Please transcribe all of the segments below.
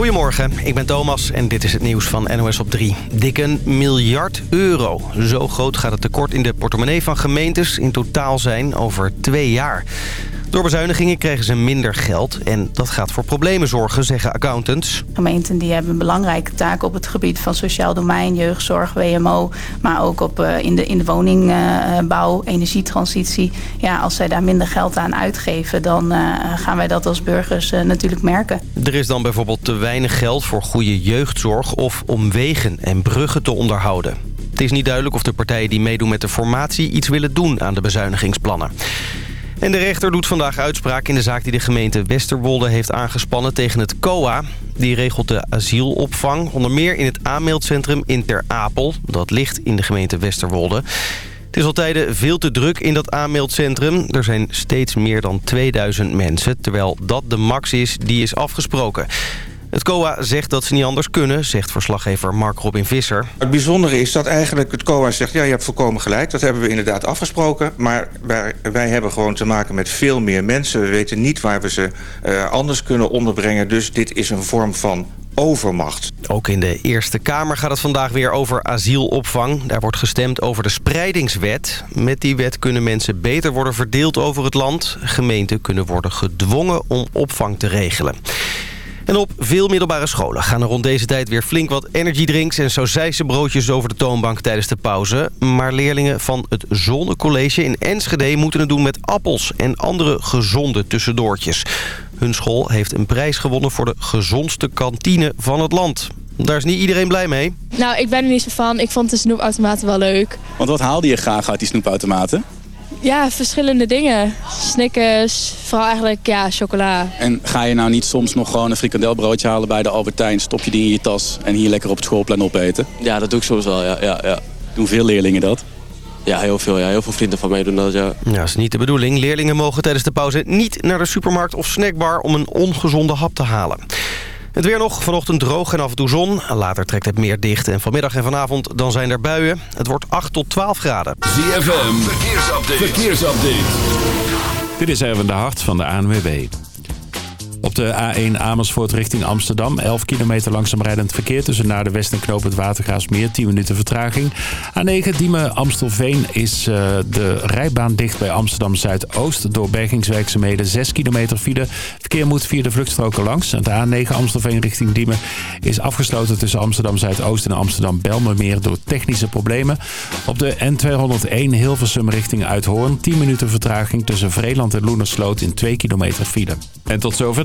Goedemorgen, ik ben Thomas en dit is het nieuws van NOS op 3. Dik een miljard euro. Zo groot gaat het tekort in de portemonnee van gemeentes in totaal zijn over twee jaar. Door bezuinigingen kregen ze minder geld en dat gaat voor problemen zorgen, zeggen accountants. Gemeenten die hebben een belangrijke taak op het gebied van sociaal domein, jeugdzorg, WMO, maar ook op, uh, in, de, in de woningbouw, energietransitie. Ja, als zij daar minder geld aan uitgeven, dan uh, gaan wij dat als burgers natuurlijk merken. Er is dan bijvoorbeeld te weinig geld voor goede jeugdzorg of om wegen en bruggen te onderhouden. Het is niet duidelijk of de partijen die meedoen met de formatie iets willen doen aan de bezuinigingsplannen. En de rechter doet vandaag uitspraak in de zaak die de gemeente Westerwolde heeft aangespannen tegen het COA. Die regelt de asielopvang, onder meer in het aanmeldcentrum in Ter Apel. Dat ligt in de gemeente Westerwolde. Het is al tijden veel te druk in dat aanmeldcentrum. Er zijn steeds meer dan 2000 mensen, terwijl dat de max is die is afgesproken. Het COA zegt dat ze niet anders kunnen, zegt verslaggever Mark Robin Visser. Het bijzondere is dat eigenlijk het COA zegt... ja, je hebt volkomen gelijk, dat hebben we inderdaad afgesproken... maar wij, wij hebben gewoon te maken met veel meer mensen. We weten niet waar we ze uh, anders kunnen onderbrengen. Dus dit is een vorm van overmacht. Ook in de Eerste Kamer gaat het vandaag weer over asielopvang. Daar wordt gestemd over de spreidingswet. Met die wet kunnen mensen beter worden verdeeld over het land. Gemeenten kunnen worden gedwongen om opvang te regelen. En op veel middelbare scholen gaan er rond deze tijd weer flink wat energiedrinks en broodjes over de toonbank tijdens de pauze. Maar leerlingen van het Zonnecollege in Enschede moeten het doen met appels en andere gezonde tussendoortjes. Hun school heeft een prijs gewonnen voor de gezondste kantine van het land. Daar is niet iedereen blij mee. Nou, ik ben er niet zo van. Ik vond de snoepautomaten wel leuk. Want wat haalde je graag uit die snoepautomaten? Ja, verschillende dingen. Snickers, vooral eigenlijk ja, chocola. En ga je nou niet soms nog gewoon een frikandelbroodje halen bij de Albertijn... stop je die in je tas en hier lekker op het schoolplein opeten? Ja, dat doe ik soms wel, ja. ja, ja. Doen veel leerlingen dat? Ja, heel veel. Ja. Heel veel vrienden van mij doen dat, ja. Ja, dat is niet de bedoeling. Leerlingen mogen tijdens de pauze niet naar de supermarkt of snackbar... om een ongezonde hap te halen. Het weer nog, vanochtend droog en af en toe zon. Later trekt het meer dicht en vanmiddag en vanavond dan zijn er buien. Het wordt 8 tot 12 graden. ZFM, verkeersupdate. verkeersupdate. Dit is even de hart van de ANWB. Op de A1 Amersfoort richting Amsterdam. 11 kilometer langzaam rijdend verkeer tussen naar de West en Knoop het Watergaasmeer. 10 minuten vertraging. A9 Diemen Amstelveen is uh, de rijbaan dicht bij Amsterdam Zuidoost. Door bergingswerkzaamheden 6 kilometer file. Verkeer moet via de vluchtstroken langs. De A9 Amstelveen richting Diemen is afgesloten tussen Amsterdam Zuidoost en Amsterdam Belmermeer door technische problemen. Op de N201 Hilversum richting Uithoorn. 10 minuten vertraging tussen Vreeland en Loenersloot in 2 kilometer file. En tot zover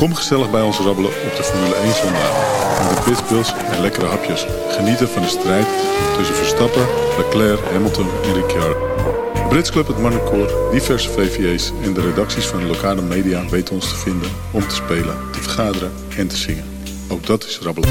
Kom gezellig bij ons rabbelen op de Formule 1 zondag. Met de pitbulls en lekkere hapjes. Genieten van de strijd tussen Verstappen, Leclerc, Hamilton en Ricciardo. Brits Club, het Marnecoor, diverse VVA's en de redacties van de lokale media weten ons te vinden om te spelen, te vergaderen en te zingen. Ook dat is rabbelen.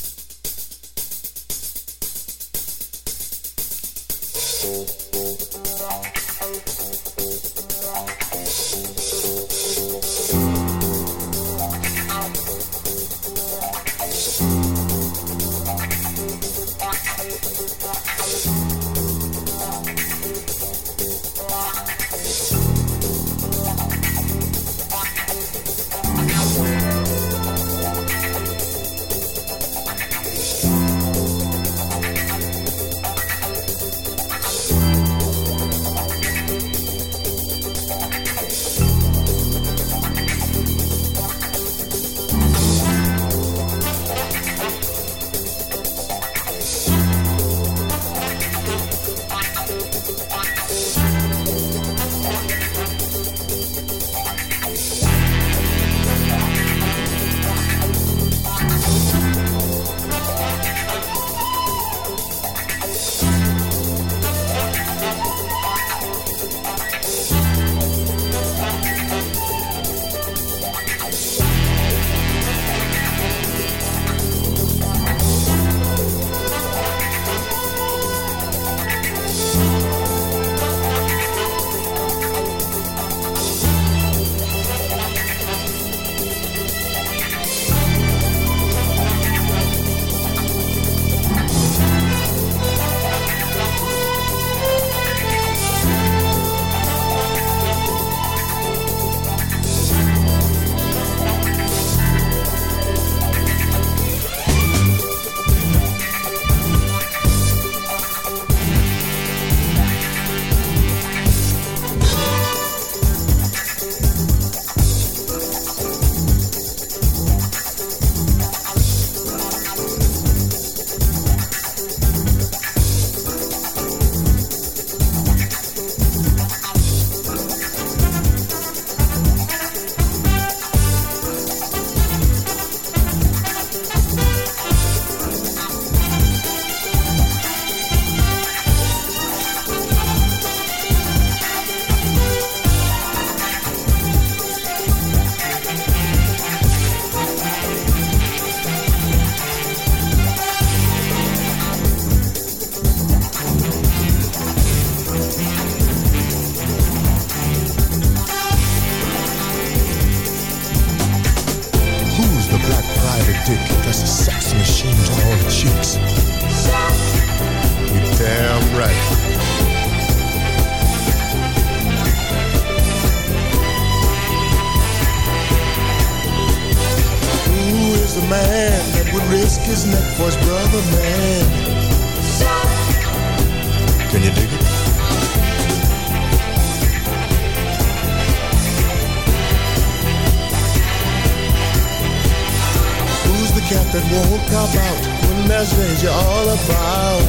cat that won't cop out when there's rage you're all about.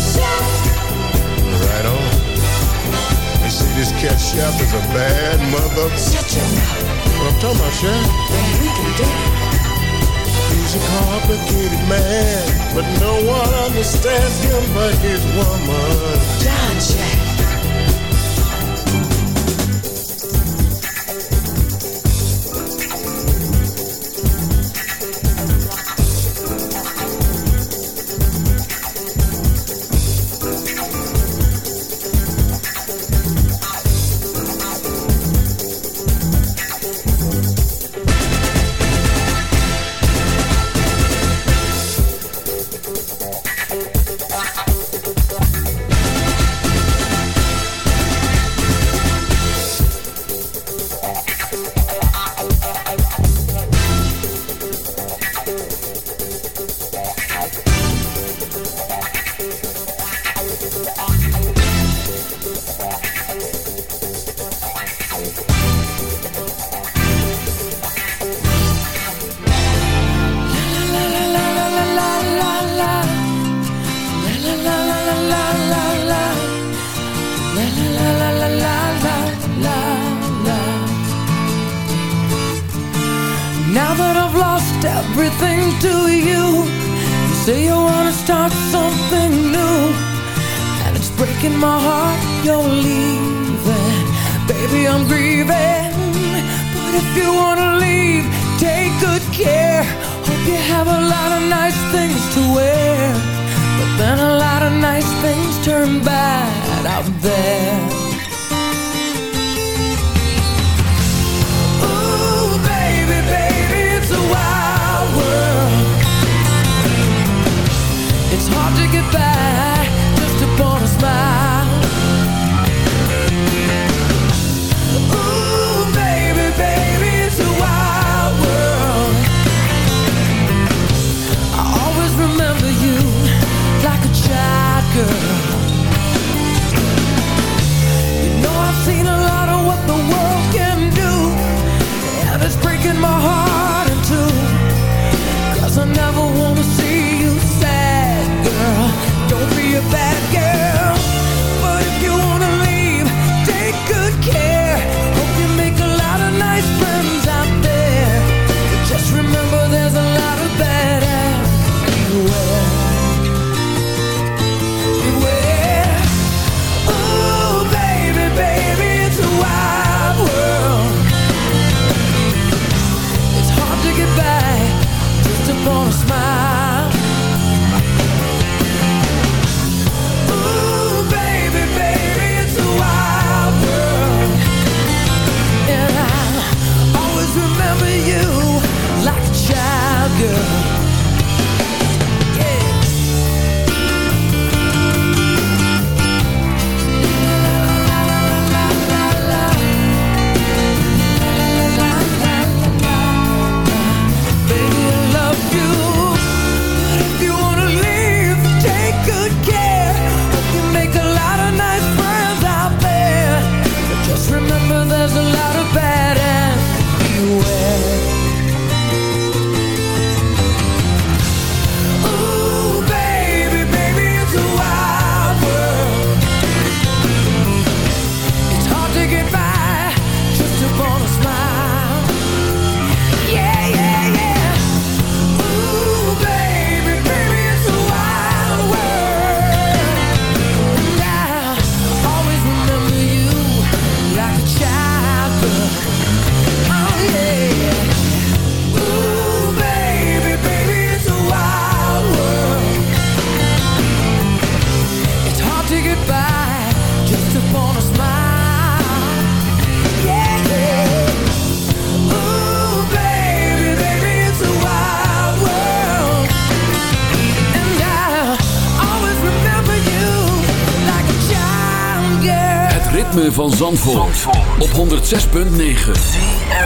Shaft. Right on. You see, this cat Shaft is a bad mother. Shut your mouth. What I'm talking about, Shaft? Well, we can do it. He's a complicated man, but no one understands him but his woman. John Shaft. out there. my heart. girl van Zandvoort, op 106.9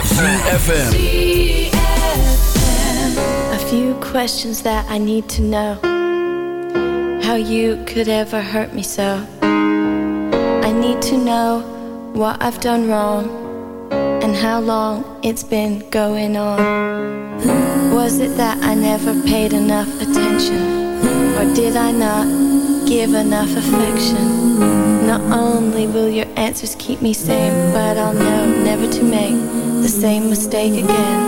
CFFM A few questions that I need to know. How you could ever hurt me so. I need to know what I've done wrong And how long it's been going on. Was it that I never paid enough attention? Or did I not give enough affection? Not only will your answers keep me sane, but I'll know never to make the same mistake again.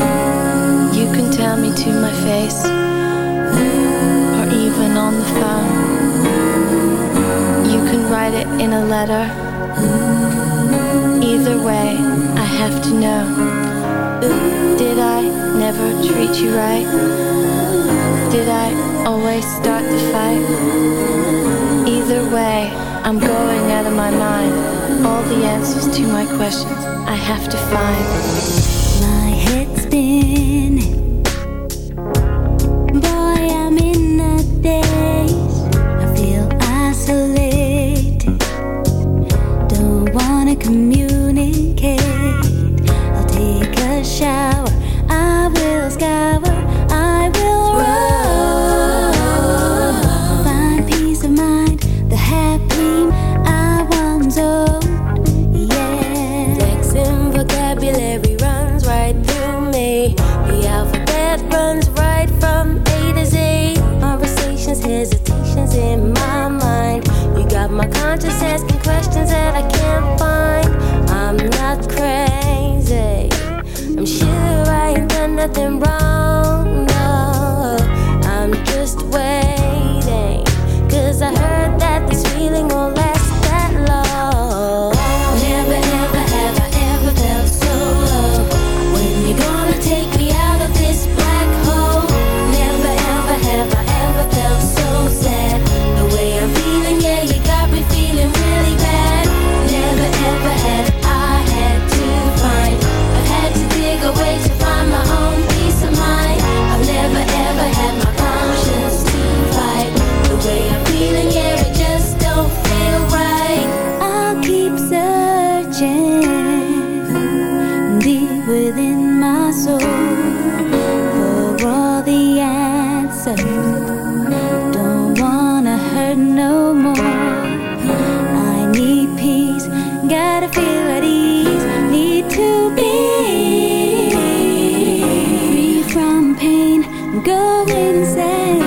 Mm, you can tell me to my face, mm, or even on the phone. You can write it in a letter. Mm, either way, I have to know. Did I never treat you right? Did I always start the fight? Either way, I'm going out of my mind. All the answers to my questions I have to find. My head's spinning. Boy, I'm in a daze. Pain, go insane.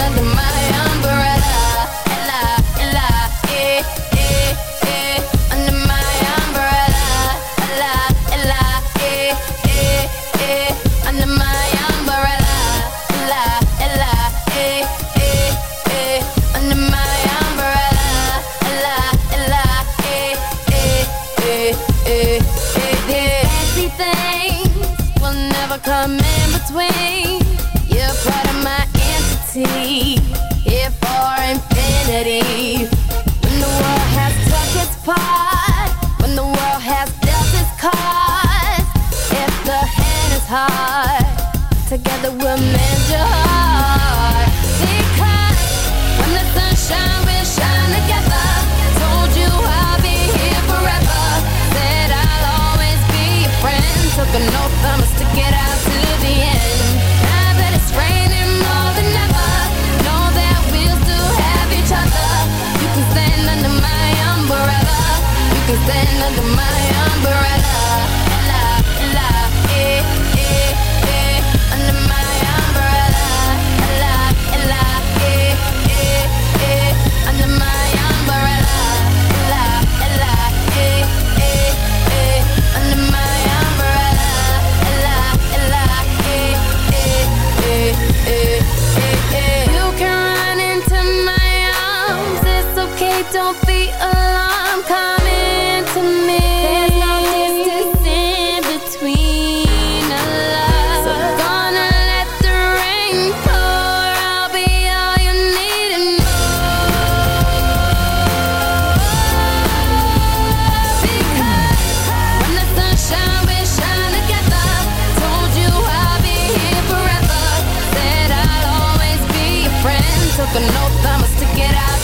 under my umbrella took an oath, I stick it out.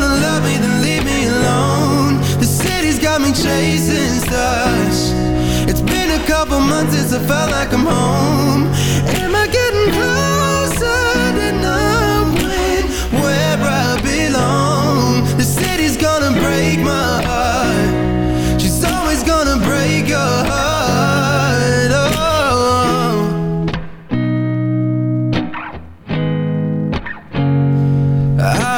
gonna love me then leave me alone. The city's got me chasing stars. It's been a couple months since I felt like I'm home. Am I getting closer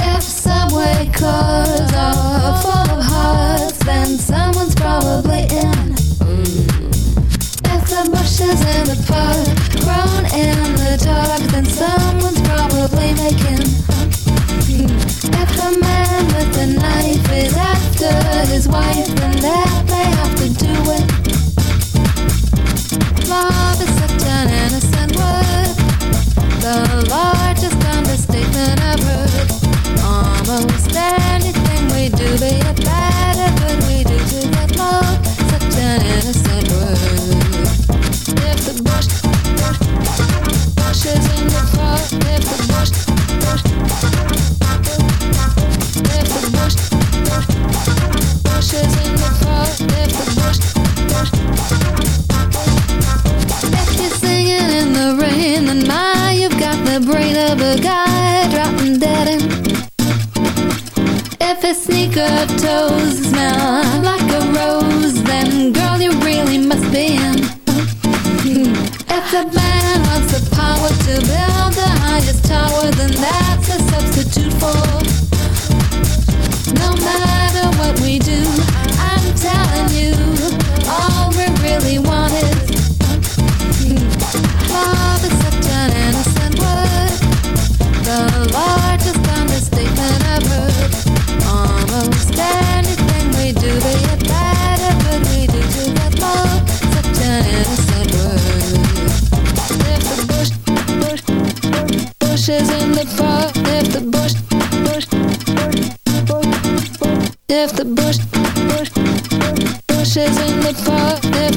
If subway cars are full of hearts, then someone's probably in. If the bushes in the park in the dark, then someone's probably making. If the man with knife is after his wife, then that they have to do it. Understatement I've heard. Almost anything we do, be it bad or good, we do to get love. Such an innocent word. If the bush, bush, bush is in the park, if the bush, bush, if the bush, bush, bush is in the park, if the bush, bush, if you're singing in the rain, then my, you've got the brain of a guy His toes smell if the bush, bush, bushes in the park,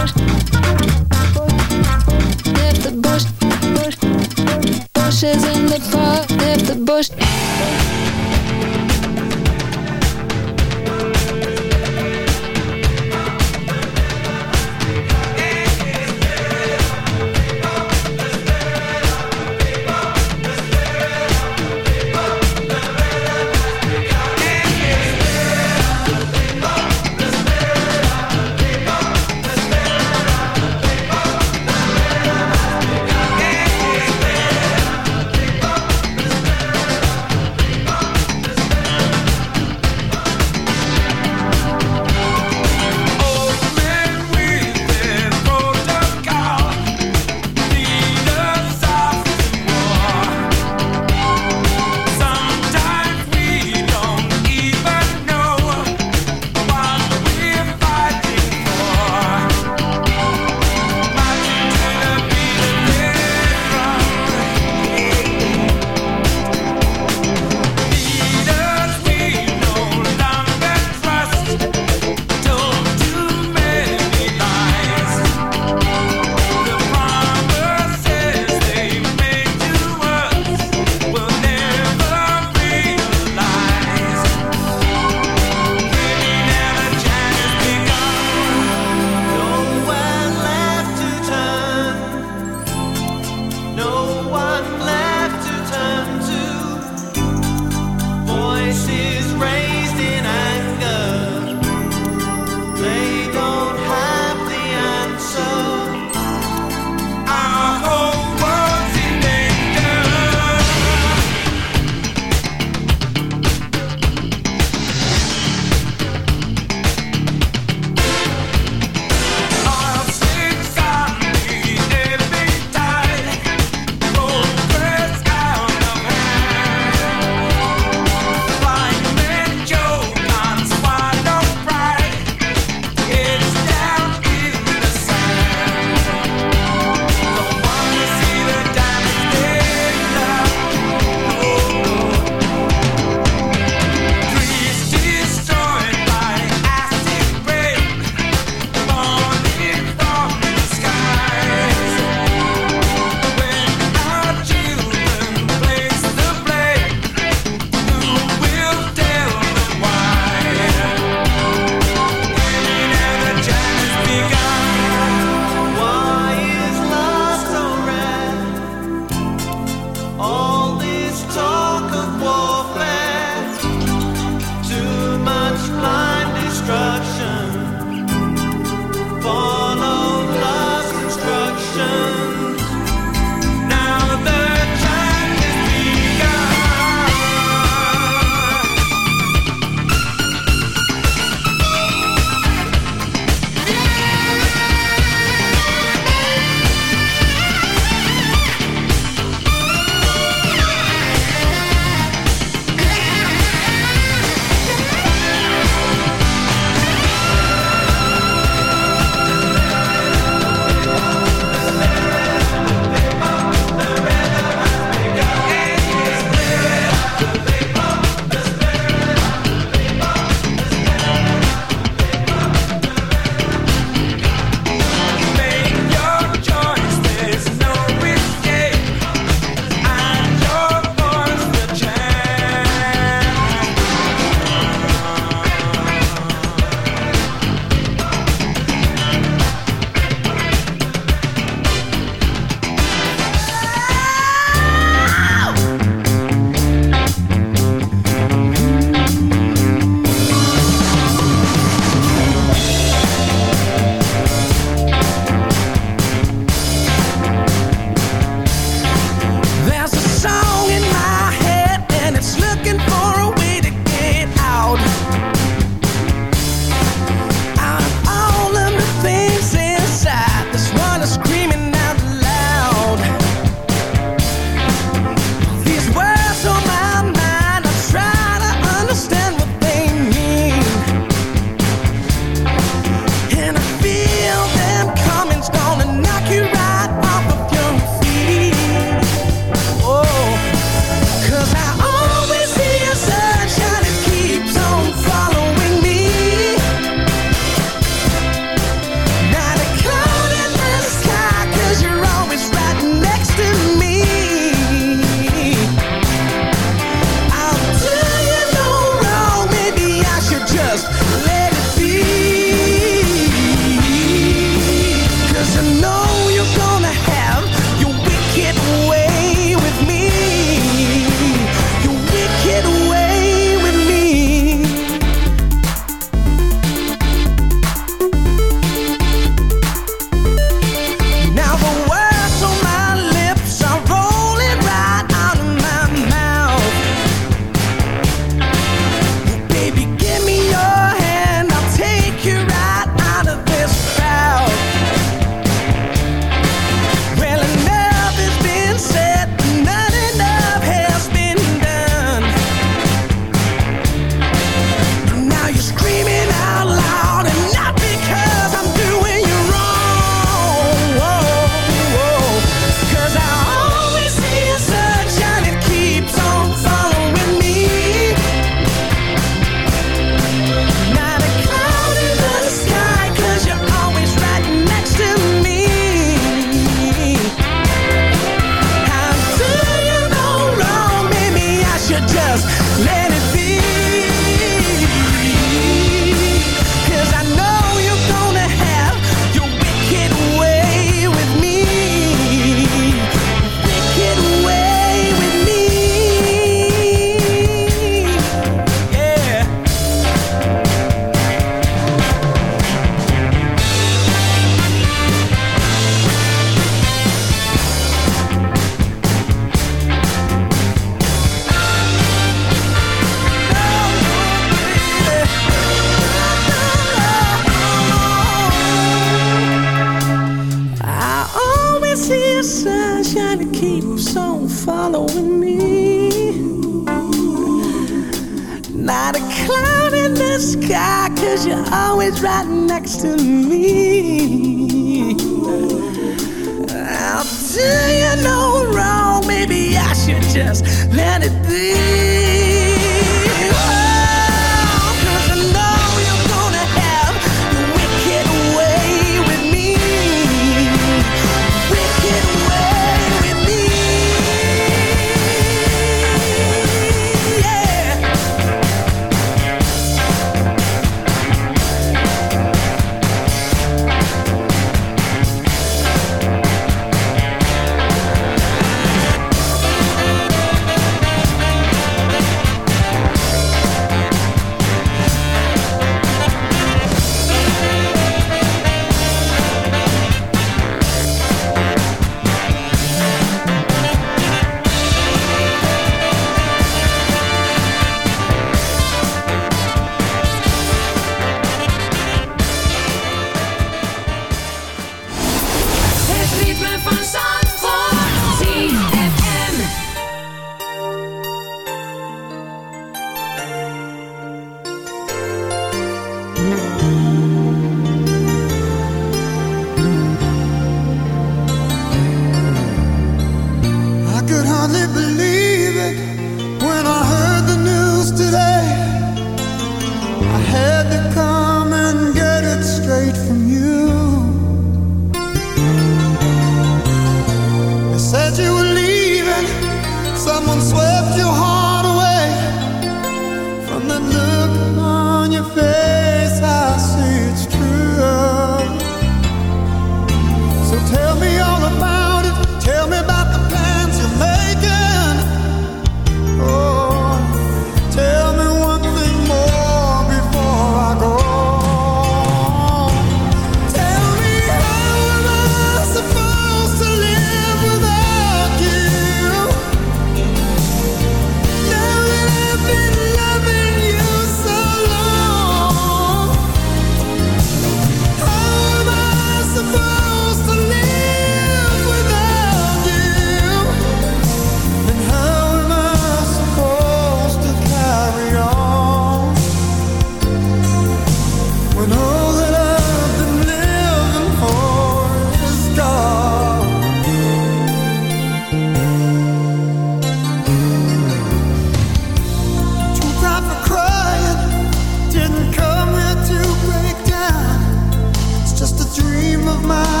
of my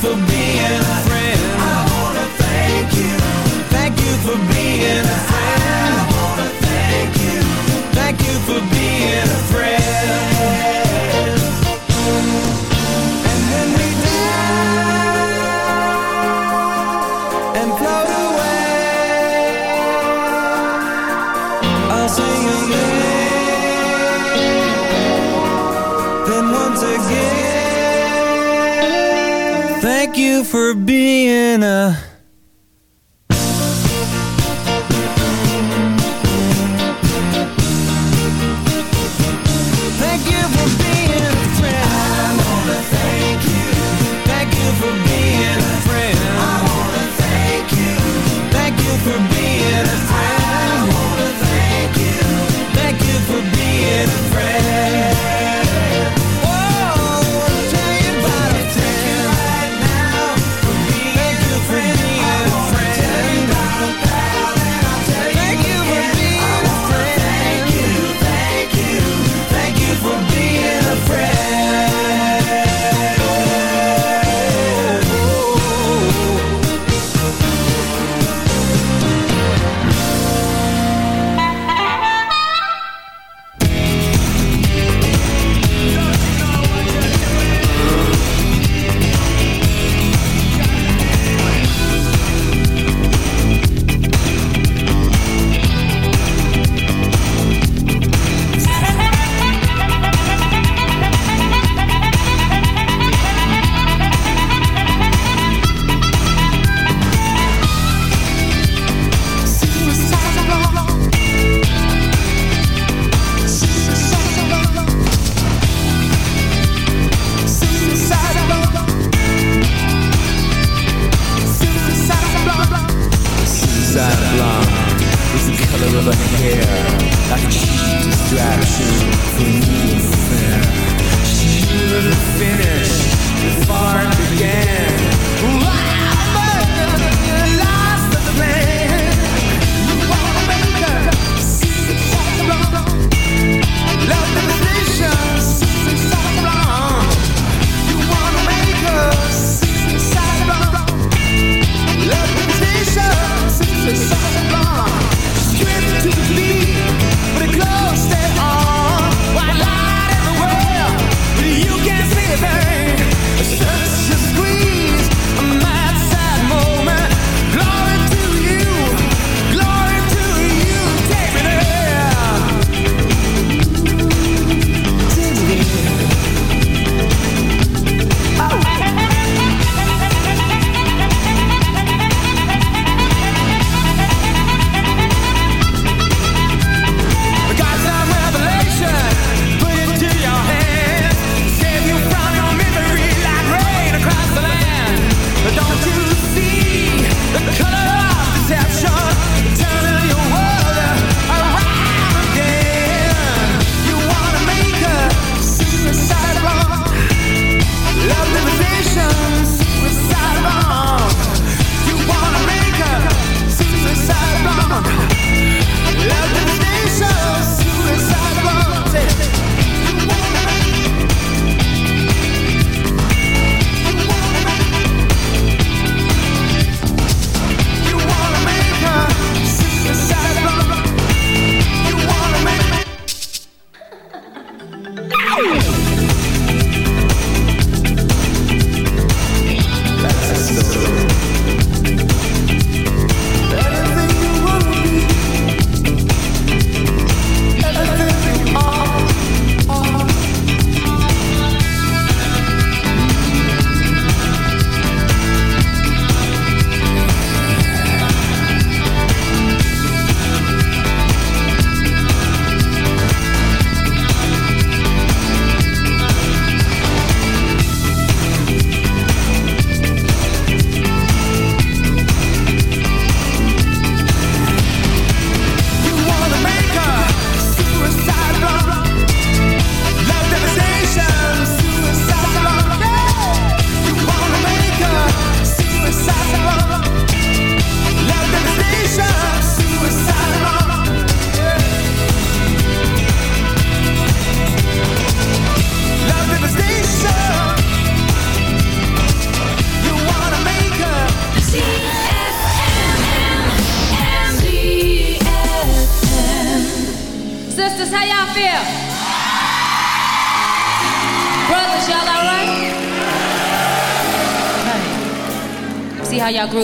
for being a friend. I wanna thank you. Thank you for being a friend. I wanna thank you. Thank you for being a friend.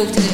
Groove to this.